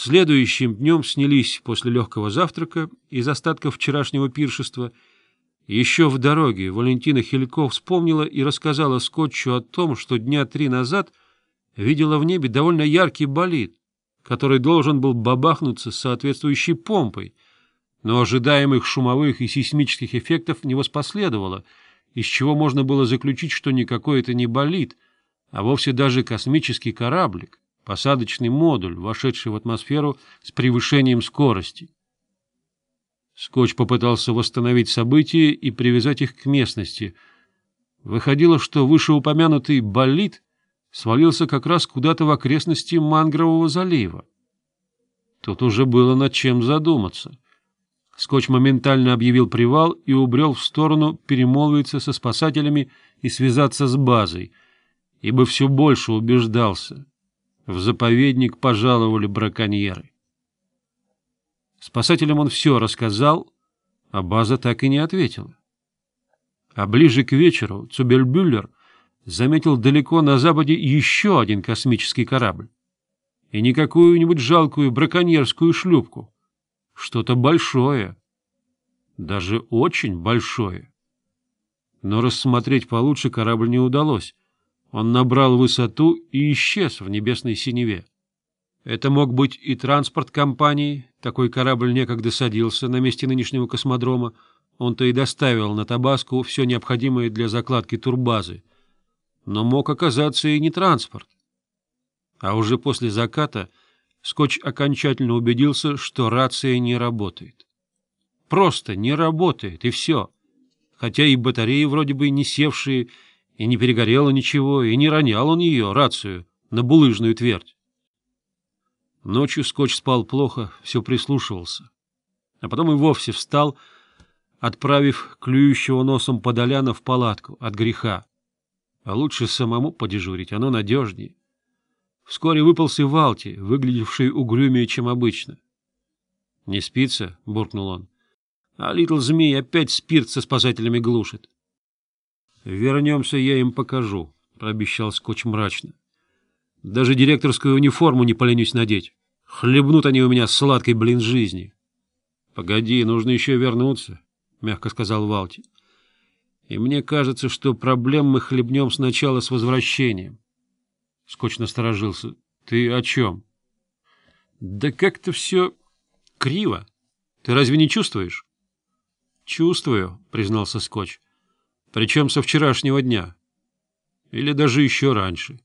Следующим днем снялись после легкого завтрака из остатков вчерашнего пиршества. Еще в дороге Валентина Хильков вспомнила и рассказала Скотчу о том, что дня три назад видела в небе довольно яркий болид, который должен был бабахнуться с соответствующей помпой, но ожидаемых шумовых и сейсмических эффектов не воспоследовало, из чего можно было заключить, что никакой это не болид, а вовсе даже космический кораблик посадочный модуль, вошедший в атмосферу с превышением скорости. Скотч попытался восстановить события и привязать их к местности. Выходило, что вышеупомянутый болид свалился как раз куда-то в окрестности Мангрового залива. Тут уже было над чем задуматься. Скотч моментально объявил привал и убрел в сторону перемолвиться со спасателями и связаться с базой, ибо все больше убеждался — в заповедник пожаловали браконьеры. Спасателям он все рассказал, а база так и не ответила. А ближе к вечеру Цубельбюллер заметил далеко на западе еще один космический корабль. И не какую-нибудь жалкую браконьерскую шлюпку. Что-то большое. Даже очень большое. Но рассмотреть получше корабль не удалось. Он набрал высоту и исчез в небесной синеве. Это мог быть и транспорт компании, такой корабль некогда садился на месте нынешнего космодрома, он-то и доставил на Табаску все необходимое для закладки турбазы. Но мог оказаться и не транспорт. А уже после заката Скотч окончательно убедился, что рация не работает. Просто не работает, и все. Хотя и батареи вроде бы не севшие, и не перегорело ничего, и не ронял он ее, рацию, на булыжную твердь. Ночью скотч спал плохо, все прислушивался. А потом и вовсе встал, отправив клюющего носом Подоляна в палатку от греха. А лучше самому подежурить, оно надежнее. Вскоре выполз и Валти, выглядевший угрюмее, чем обычно. — Не спится? — буркнул он. — А Литл Змей опять спирт со спасателями глушит. — «Вернемся, я им покажу», — пообещал Скотч мрачно. «Даже директорскую униформу не поленюсь надеть. Хлебнут они у меня сладкой, блин, жизни». «Погоди, нужно еще вернуться», — мягко сказал Валти. «И мне кажется, что проблем мы хлебнем сначала с возвращением». Скотч насторожился. «Ты о чем?» «Да как-то все криво. Ты разве не чувствуешь?» «Чувствую», — признался Скотч. Причем со вчерашнего дня. Или даже еще раньше.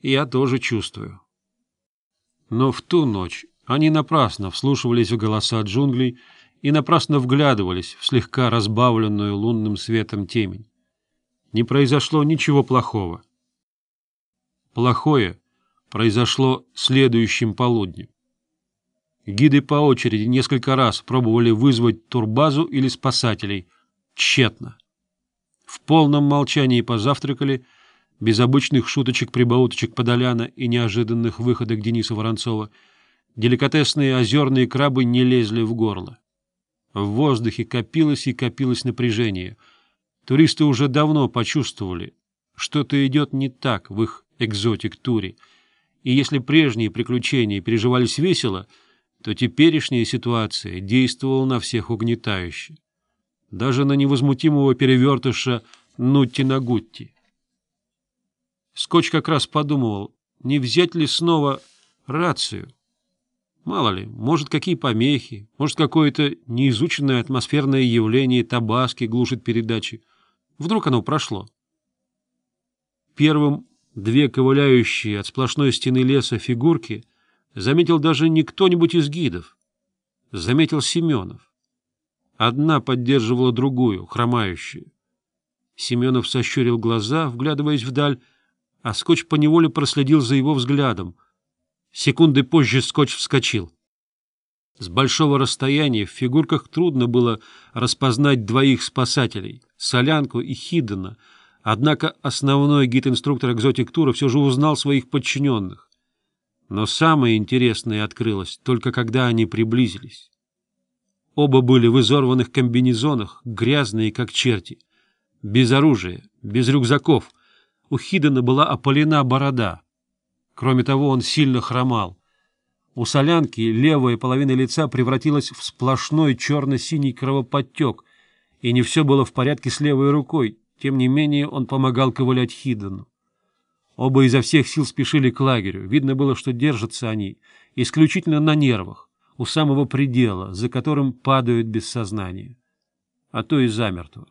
Я тоже чувствую. Но в ту ночь они напрасно вслушивались в голоса джунглей и напрасно вглядывались в слегка разбавленную лунным светом темень. Не произошло ничего плохого. Плохое произошло следующим полуднем. Гиды по очереди несколько раз пробовали вызвать турбазу или спасателей. Тщетно. В полном молчании позавтракали, без обычных шуточек-прибауточек Подоляна и неожиданных выходок Дениса Воронцова. Деликатесные озерные крабы не лезли в горло. В воздухе копилось и копилось напряжение. Туристы уже давно почувствовали, что-то идет не так в их экзотик-туре. И если прежние приключения переживались весело, то теперешняя ситуация действовала на всех угнетающе даже на невозмутимого перевертыша Нутти на Гутти. Скотч как раз подумывал, не взять ли снова рацию. Мало ли, может, какие помехи, может, какое-то неизученное атмосферное явление табаски глушит передачи. Вдруг оно прошло. Первым две ковыляющие от сплошной стены леса фигурки заметил даже не кто-нибудь из гидов. Заметил Семенов. Одна поддерживала другую, хромающую. Семенов сощурил глаза, вглядываясь вдаль, а скотч поневоле проследил за его взглядом. Секунды позже скотч вскочил. С большого расстояния в фигурках трудно было распознать двоих спасателей — Солянку и Хиддена, однако основной гид-инструктор экзотик-тура все же узнал своих подчиненных. Но самое интересное открылось только когда они приблизились. Оба были в изорванных комбинезонах, грязные, как черти. Без оружия, без рюкзаков. У Хидена была опалена борода. Кроме того, он сильно хромал. У солянки левая половина лица превратилась в сплошной черно-синий кровоподтек, и не все было в порядке с левой рукой, тем не менее он помогал ковылять Хидену. Оба изо всех сил спешили к лагерю, видно было, что держатся они исключительно на нервах у самого предела, за которым падают без сознания, а то и замертво.